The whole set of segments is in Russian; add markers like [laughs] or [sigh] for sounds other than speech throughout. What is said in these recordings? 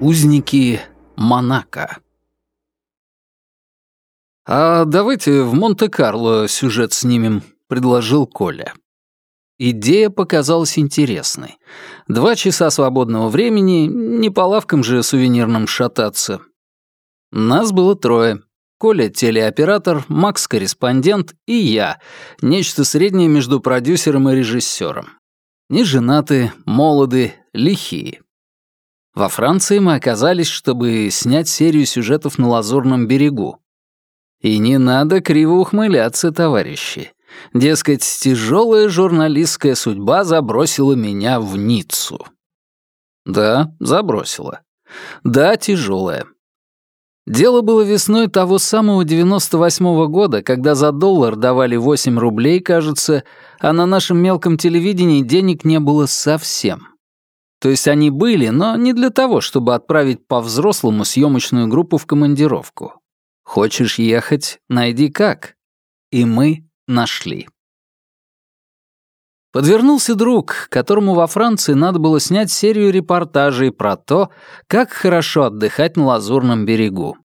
Узники Монако. «А давайте в Монте-Карло сюжет снимем», — предложил Коля. Идея показалась интересной. Два часа свободного времени, не по лавкам же сувенирным шататься. Нас было трое. Коля — телеоператор, Макс — корреспондент и я, нечто среднее между продюсером и режиссером. Не женаты, молоды, лихие. Во Франции мы оказались, чтобы снять серию сюжетов на Лазурном берегу. И не надо криво ухмыляться, товарищи. Дескать, тяжелая журналистская судьба забросила меня в Ниццу. Да, забросила. Да, тяжелая. Дело было весной того самого 98-го года, когда за доллар давали 8 рублей, кажется, а на нашем мелком телевидении денег не было совсем. То есть они были, но не для того, чтобы отправить по-взрослому съемочную группу в командировку. Хочешь ехать — найди как. И мы нашли. Подвернулся друг, которому во Франции надо было снять серию репортажей про то, как хорошо отдыхать на Лазурном берегу.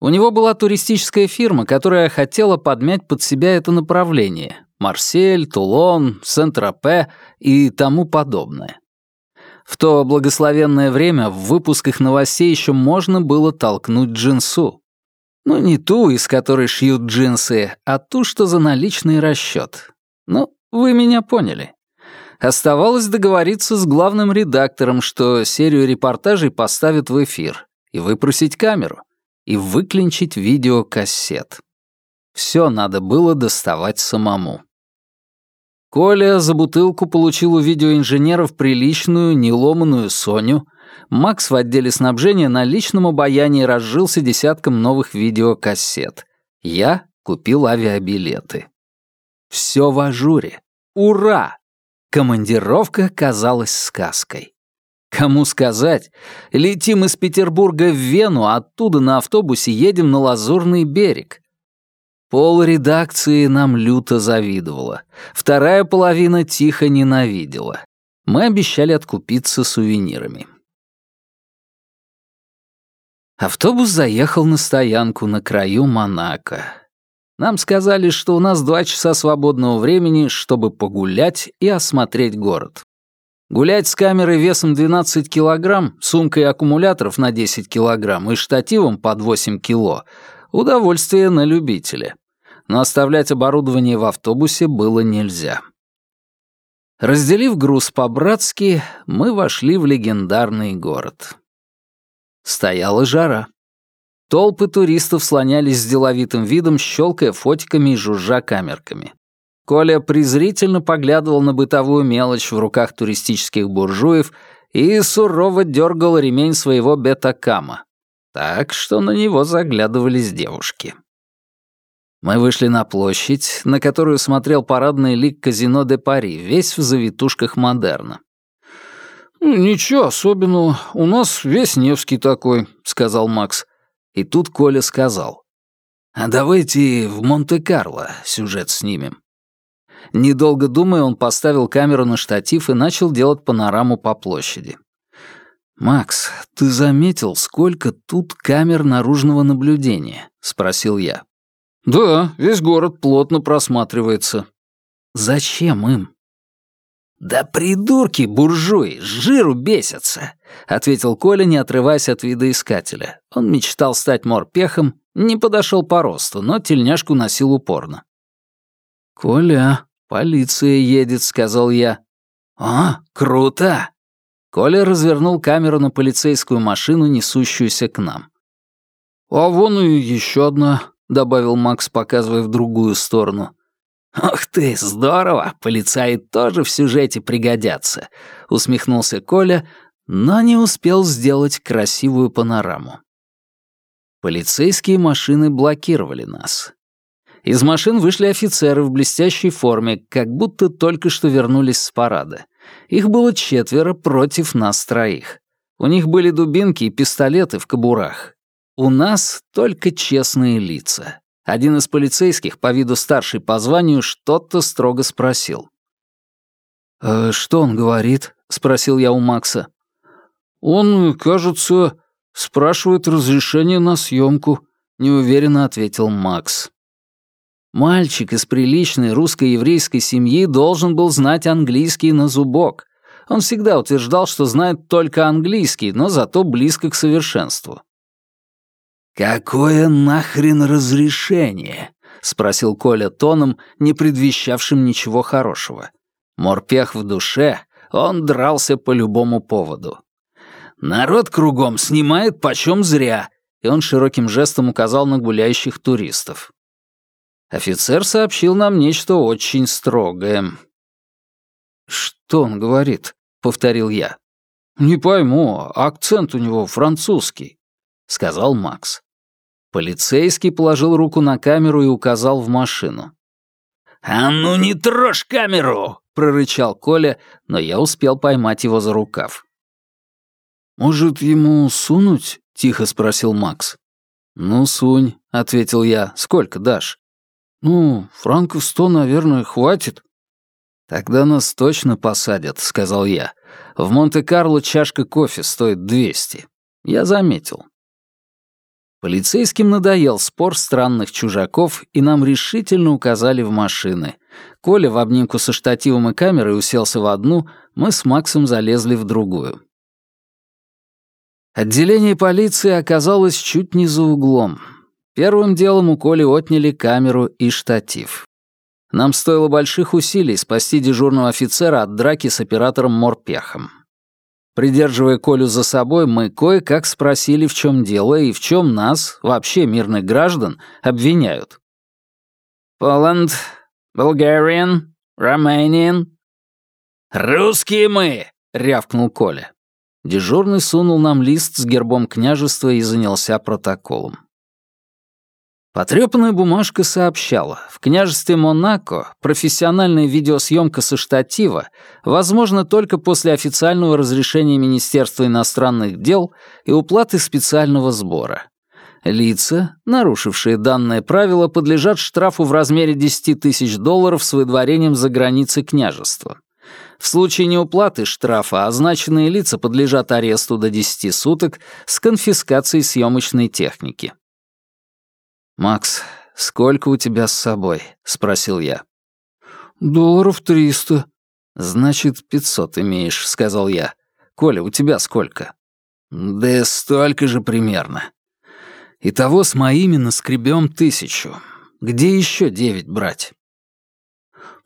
У него была туристическая фирма, которая хотела подмять под себя это направление — Марсель, Тулон, Сент-Тропе и тому подобное. В то благословенное время в выпусках новостей еще можно было толкнуть джинсу. Ну, не ту, из которой шьют джинсы, а ту, что за наличный расчет. Ну, вы меня поняли. Оставалось договориться с главным редактором, что серию репортажей поставят в эфир, и выпросить камеру, и выклинчить видеокассет. Все надо было доставать самому. Коля за бутылку получил у видеоинженеров приличную, неломанную Соню. Макс в отделе снабжения на личном обаянии разжился десятком новых видеокассет. Я купил авиабилеты. Все в ажуре. Ура! Командировка казалась сказкой. Кому сказать? Летим из Петербурга в Вену, оттуда на автобусе едем на Лазурный берег. Пол редакции нам люто завидовала. Вторая половина тихо ненавидела. Мы обещали откупиться сувенирами. Автобус заехал на стоянку на краю Монако. Нам сказали, что у нас два часа свободного времени, чтобы погулять и осмотреть город. Гулять с камерой весом 12 килограмм, сумкой аккумуляторов на 10 килограмм и штативом под 8 кило — удовольствие на любителя но оставлять оборудование в автобусе было нельзя. Разделив груз по-братски, мы вошли в легендарный город. Стояла жара. Толпы туристов слонялись с деловитым видом, щелкая фотиками и жужжа камерками. Коля презрительно поглядывал на бытовую мелочь в руках туристических буржуев и сурово дергал ремень своего бетакама, так что на него заглядывались девушки. Мы вышли на площадь, на которую смотрел парадный лик казино де Пари, весь в завитушках модерна. «Ну, «Ничего особенного, у нас весь Невский такой», — сказал Макс. И тут Коля сказал. «А давайте в Монте-Карло сюжет снимем». Недолго думая, он поставил камеру на штатив и начал делать панораму по площади. «Макс, ты заметил, сколько тут камер наружного наблюдения?» — спросил я. «Да, весь город плотно просматривается». «Зачем им?» «Да придурки, буржуи, жиру бесятся», — ответил Коля, не отрываясь от видоискателя. Он мечтал стать морпехом, не подошел по росту, но тельняшку носил упорно. «Коля, полиция едет», — сказал я. «А, круто!» Коля развернул камеру на полицейскую машину, несущуюся к нам. «А вон и еще одна добавил Макс, показывая в другую сторону. «Ох ты, здорово! Полицаи тоже в сюжете пригодятся!» — усмехнулся Коля, но не успел сделать красивую панораму. Полицейские машины блокировали нас. Из машин вышли офицеры в блестящей форме, как будто только что вернулись с парада. Их было четверо против нас троих. У них были дубинки и пистолеты в кобурах, у нас только честные лица. Один из полицейских, по виду старший по званию, что-то строго спросил. «Э, «Что он говорит?» — спросил я у Макса. «Он, кажется, Спрашивают разрешение на съемку, неуверенно ответил Макс. Мальчик из приличной русско-еврейской семьи должен был знать английский на зубок. Он всегда утверждал, что знает только английский, но зато близко к совершенству. «Какое нахрен разрешение?» — спросил Коля тоном, не предвещавшим ничего хорошего. Морпех в душе, он дрался по любому поводу. «Народ кругом снимает почем зря», и он широким жестом указал на гуляющих туристов. Офицер сообщил нам нечто очень строгое. «Что он говорит?» — повторил я. «Не пойму, акцент у него французский», — сказал Макс. Полицейский положил руку на камеру и указал в машину. «А ну не трожь камеру!» — прорычал Коля, но я успел поймать его за рукав. «Может, ему сунуть?» — тихо спросил Макс. «Ну, сунь», — ответил я. «Сколько дашь?» «Ну, франков сто, наверное, хватит». «Тогда нас точно посадят», — сказал я. «В Монте-Карло чашка кофе стоит двести. Я заметил». Полицейским надоел спор странных чужаков, и нам решительно указали в машины. Коля в обнимку со штативом и камерой уселся в одну, мы с Максом залезли в другую. Отделение полиции оказалось чуть не за углом. Первым делом у Коли отняли камеру и штатив. Нам стоило больших усилий спасти дежурного офицера от драки с оператором Морпехом. Придерживая Колю за собой, мы кое-как спросили, в чем дело и в чем нас, вообще мирных граждан, обвиняют. «Поланд, Bulgarian, Romanian». «Русские мы!» — рявкнул Коля. Дежурный сунул нам лист с гербом княжества и занялся протоколом. Потрёпанная бумажка сообщала, в княжестве Монако профессиональная видеосъемка со штатива возможна только после официального разрешения Министерства иностранных дел и уплаты специального сбора. Лица, нарушившие данное правило, подлежат штрафу в размере 10 тысяч долларов с выдворением за границы княжества. В случае неуплаты штрафа означенные лица подлежат аресту до 10 суток с конфискацией съемочной техники. «Макс, сколько у тебя с собой?» — спросил я. «Долларов триста». «Значит, пятьсот имеешь», — сказал я. «Коля, у тебя сколько?» «Да столько же примерно». «Итого с моими наскребем тысячу. Где еще девять брать?»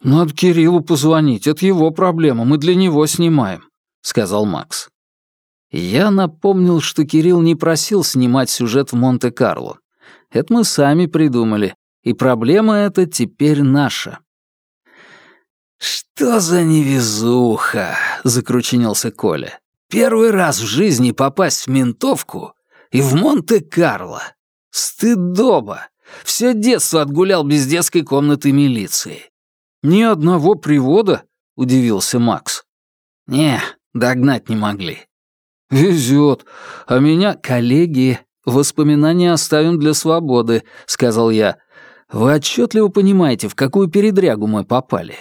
«Надо Кириллу позвонить, это его проблема, мы для него снимаем», — сказал Макс. Я напомнил, что Кирилл не просил снимать сюжет в Монте-Карло. Это мы сами придумали, и проблема эта теперь наша. «Что за невезуха?» — закручинился Коля. «Первый раз в жизни попасть в ментовку и в Монте-Карло. Стыдоба! Все детство отгулял без детской комнаты милиции. «Ни одного привода?» — удивился Макс. «Не, догнать не могли». «Везет. А меня коллеги. Воспоминания оставим для свободы», — сказал я. «Вы отчетливо понимаете, в какую передрягу мы попали?»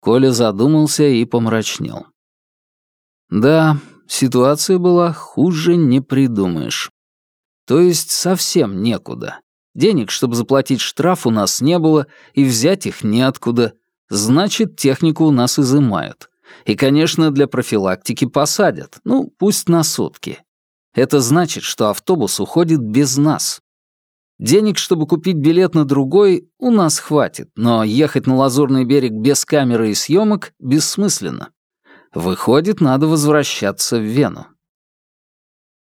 Коля задумался и помрачнел. «Да, ситуация была хуже не придумаешь. То есть совсем некуда. Денег, чтобы заплатить штраф, у нас не было, и взять их неоткуда. Значит, технику у нас изымают. И, конечно, для профилактики посадят. Ну, пусть на сутки. Это значит, что автобус уходит без нас. Денег, чтобы купить билет на другой, у нас хватит, но ехать на Лазурный берег без камеры и съемок бессмысленно. Выходит, надо возвращаться в Вену.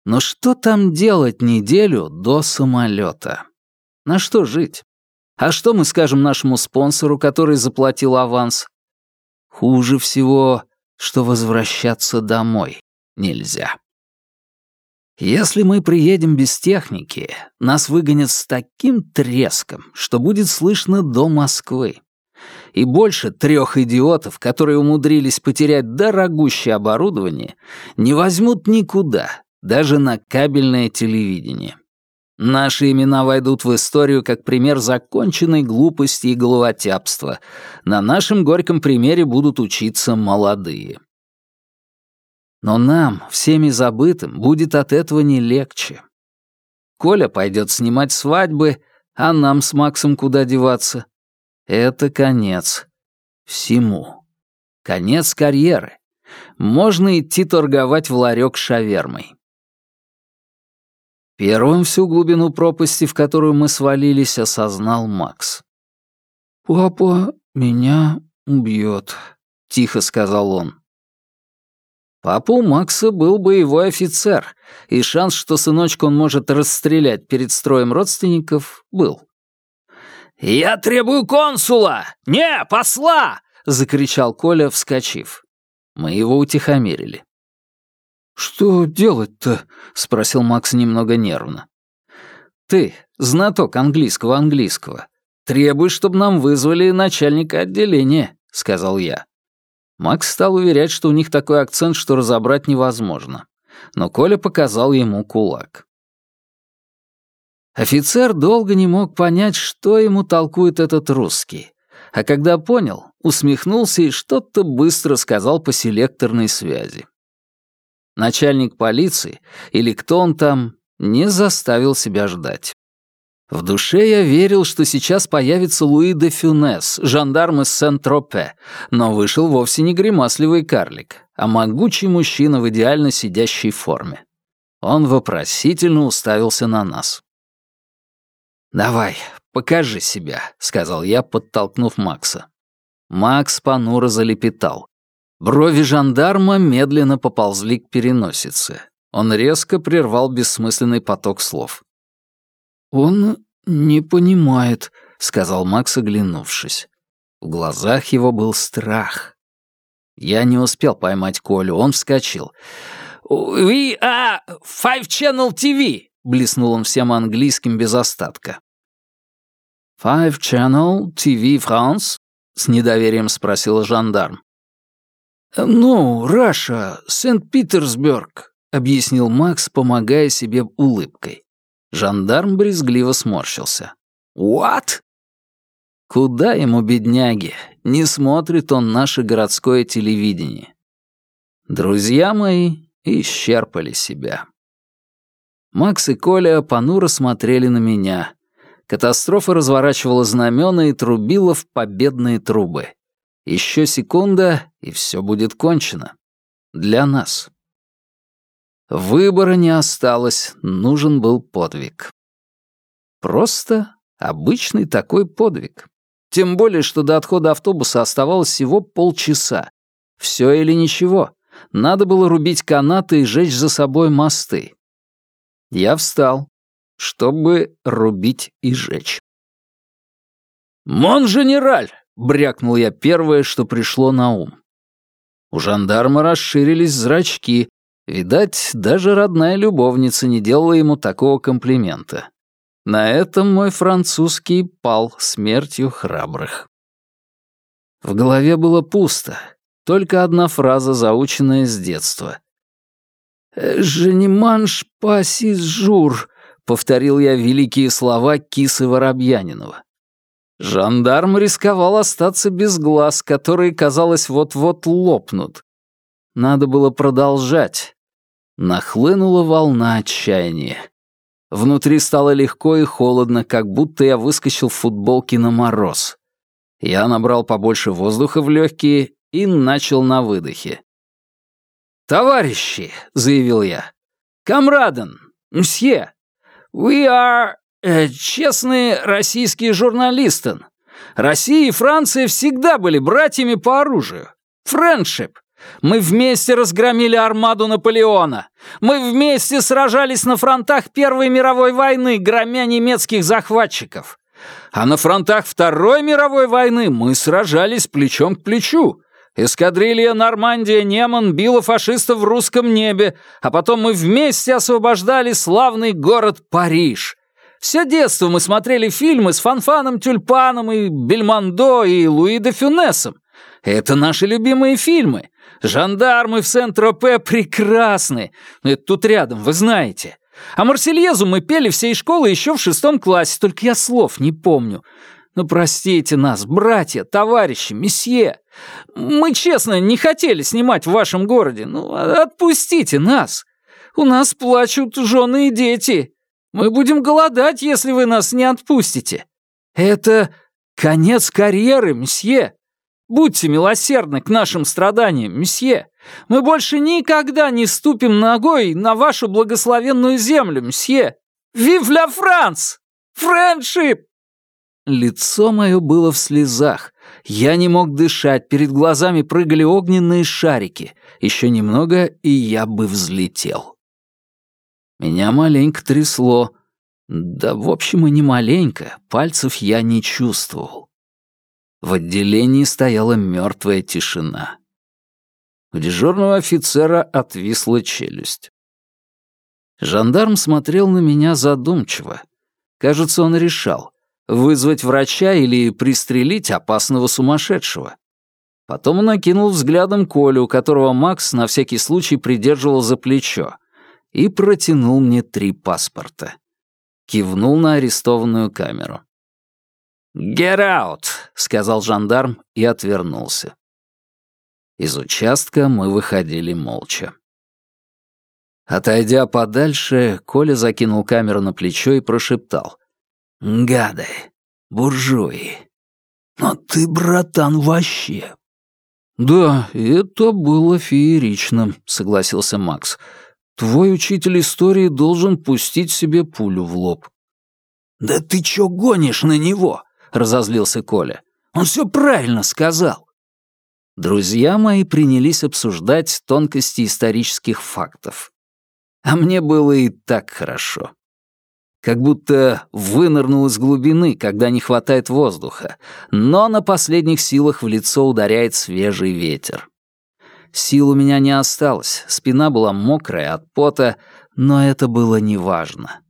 Но что там делать неделю до самолета? На что жить? А что мы скажем нашему спонсору, который заплатил аванс? Хуже всего, что возвращаться домой нельзя. Если мы приедем без техники, нас выгонят с таким треском, что будет слышно до Москвы. И больше трех идиотов, которые умудрились потерять дорогущее оборудование, не возьмут никуда, даже на кабельное телевидение. Наши имена войдут в историю как пример законченной глупости и головотяпства. На нашем горьком примере будут учиться молодые. Но нам, всеми забытым, будет от этого не легче. Коля пойдет снимать свадьбы, а нам с Максом куда деваться? Это конец. Всему. Конец карьеры. Можно идти торговать в ларек шавермой. Первым всю глубину пропасти, в которую мы свалились, осознал Макс. «Папа меня убьет», — тихо сказал он. Папа у Макса был боевой офицер, и шанс, что сыночка он может расстрелять перед строем родственников, был. «Я требую консула! Не, посла!» — закричал Коля, вскочив. Мы его утихомирили. «Что делать-то?» — спросил Макс немного нервно. «Ты, знаток английского-английского, требуй, чтобы нам вызвали начальника отделения», — сказал я. Макс стал уверять, что у них такой акцент, что разобрать невозможно. Но Коля показал ему кулак. Офицер долго не мог понять, что ему толкует этот русский. А когда понял, усмехнулся и что-то быстро сказал по селекторной связи. Начальник полиции, или кто он там, не заставил себя ждать. В душе я верил, что сейчас появится Луи де Фюнес, жандарм из Сент-Тропе, но вышел вовсе не гримасливый карлик, а могучий мужчина в идеально сидящей форме. Он вопросительно уставился на нас. «Давай, покажи себя», — сказал я, подтолкнув Макса. Макс понуро залепетал. Брови жандарма медленно поползли к переносице. Он резко прервал бессмысленный поток слов. «Он не понимает», — сказал Макс, оглянувшись. В глазах его был страх. Я не успел поймать Колю, он вскочил. «We are Five Channel TV!» — блеснул он всем английским без остатка. «Five Channel TV France?» — с недоверием спросил жандарм. «Ну, Раша, Сент-Питерсберг», — объяснил Макс, помогая себе улыбкой. Жандарм брезгливо сморщился. «What?» Куда ему, бедняги? Не смотрит он наше городское телевидение. Друзья мои исчерпали себя. Макс и Коля понуро смотрели на меня. Катастрофа разворачивала знамена и трубила в победные трубы. Еще секунда, и все будет кончено. Для нас. Выбора не осталось, нужен был подвиг. Просто обычный такой подвиг. Тем более, что до отхода автобуса оставалось всего полчаса. Все или ничего. Надо было рубить канаты и жечь за собой мосты. Я встал, чтобы рубить и жечь. «Мон-женераль!» — брякнул я первое, что пришло на ум. У жандарма расширились зрачки, Видать, даже родная любовница не делала ему такого комплимента. На этом мой французский пал смертью храбрых. В голове было пусто, только одна фраза, заученная с детства. «Je ne mange жур», — повторил я великие слова Кисы Воробьянинова. Жандарм рисковал остаться без глаз, которые, казалось, вот-вот лопнут. Надо было продолжать, Нахлынула волна отчаяния. Внутри стало легко и холодно, как будто я выскочил в футболке на мороз. Я набрал побольше воздуха в легкие и начал на выдохе. «Товарищи», — заявил я, — «камраден, мсье, we are э, честные российские журналисты. Россия и Франция всегда были братьями по оружию. Френдшип. Мы вместе разгромили армаду Наполеона. Мы вместе сражались на фронтах Первой мировой войны, громя немецких захватчиков. А на фронтах Второй мировой войны мы сражались плечом к плечу. Эскадрилья Нормандия-Неман била фашистов в русском небе, а потом мы вместе освобождали славный город Париж. Все детство мы смотрели фильмы с Фанфаном Тюльпаном и Бельмондо и Луи де Фюнесом. Это наши любимые фильмы. Жандармы в Сент-Тропе прекрасны. Это тут рядом, вы знаете. А Марсельезу мы пели всей школы еще в шестом классе, только я слов не помню. Ну, простите нас, братья, товарищи, месье. Мы, честно, не хотели снимать в вашем городе. Ну, отпустите нас. У нас плачут жены и дети. Мы будем голодать, если вы нас не отпустите. Это конец карьеры, месье. Будьте милосердны к нашим страданиям, месье. Мы больше никогда не ступим ногой на вашу благословенную землю, месье. Вив ля Франс! Френдшип!» Лицо мое было в слезах. Я не мог дышать, перед глазами прыгали огненные шарики. Еще немного, и я бы взлетел. Меня маленько трясло. Да, в общем, и не маленько, пальцев я не чувствовал. В отделении стояла мертвая тишина. У дежурного офицера отвисла челюсть. Жандарм смотрел на меня задумчиво. Кажется, он решал, вызвать врача или пристрелить опасного сумасшедшего. Потом он окинул взглядом Колю, которого Макс на всякий случай придерживал за плечо, и протянул мне три паспорта. Кивнул на арестованную камеру. «Get out!» — сказал жандарм и отвернулся. Из участка мы выходили молча. Отойдя подальше, Коля закинул камеру на плечо и прошептал. «Гады! Буржуи! Но ты, братан, вообще!» «Да, это было феерично», — согласился Макс. «Твой учитель истории должен пустить себе пулю в лоб». «Да ты чё гонишь на него?» — разозлился Коля. «Он все правильно сказал». Друзья мои принялись обсуждать тонкости исторических фактов. А мне было и так хорошо. Как будто вынырнул из глубины, когда не хватает воздуха, но на последних силах в лицо ударяет свежий ветер. Сил у меня не осталось, спина была мокрая от пота, но это было неважно.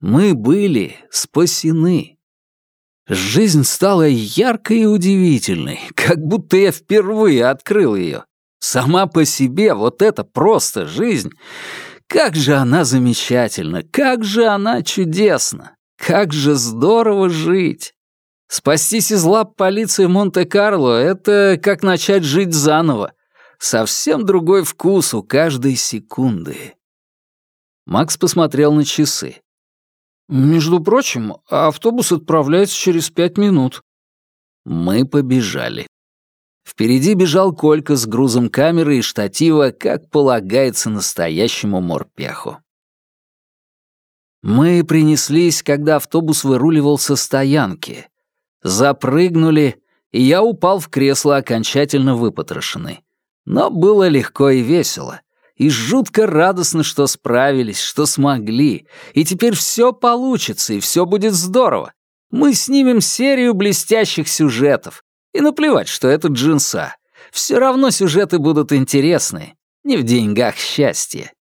Мы были спасены. Жизнь стала яркой и удивительной, [laughs] как будто я впервые открыл ее. Сама по себе вот это просто жизнь. Как же она замечательна, как же она чудесна, как же здорово жить. Спастись из лап полиции Монте-Карло — это как начать жить заново. Совсем другой вкус у каждой секунды. Макс посмотрел на часы. «Между прочим, автобус отправляется через пять минут». Мы побежали. Впереди бежал Колька с грузом камеры и штатива, как полагается настоящему морпеху. Мы принеслись, когда автобус выруливал со стоянки. Запрыгнули, и я упал в кресло, окончательно выпотрошенный. Но было легко и весело. И жутко радостно, что справились, что смогли. И теперь все получится, и все будет здорово. Мы снимем серию блестящих сюжетов. И наплевать, что это джинса. Все равно сюжеты будут интересны. Не в деньгах счастье.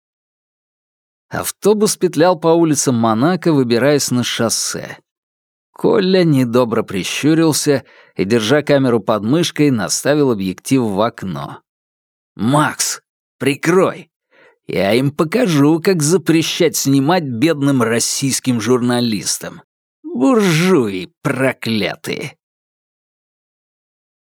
Автобус петлял по улицам Монако, выбираясь на шоссе. Коля недобро прищурился и, держа камеру под мышкой, наставил объектив в окно. «Макс, прикрой! Я им покажу, как запрещать снимать бедным российским журналистам. Буржуи проклятые!»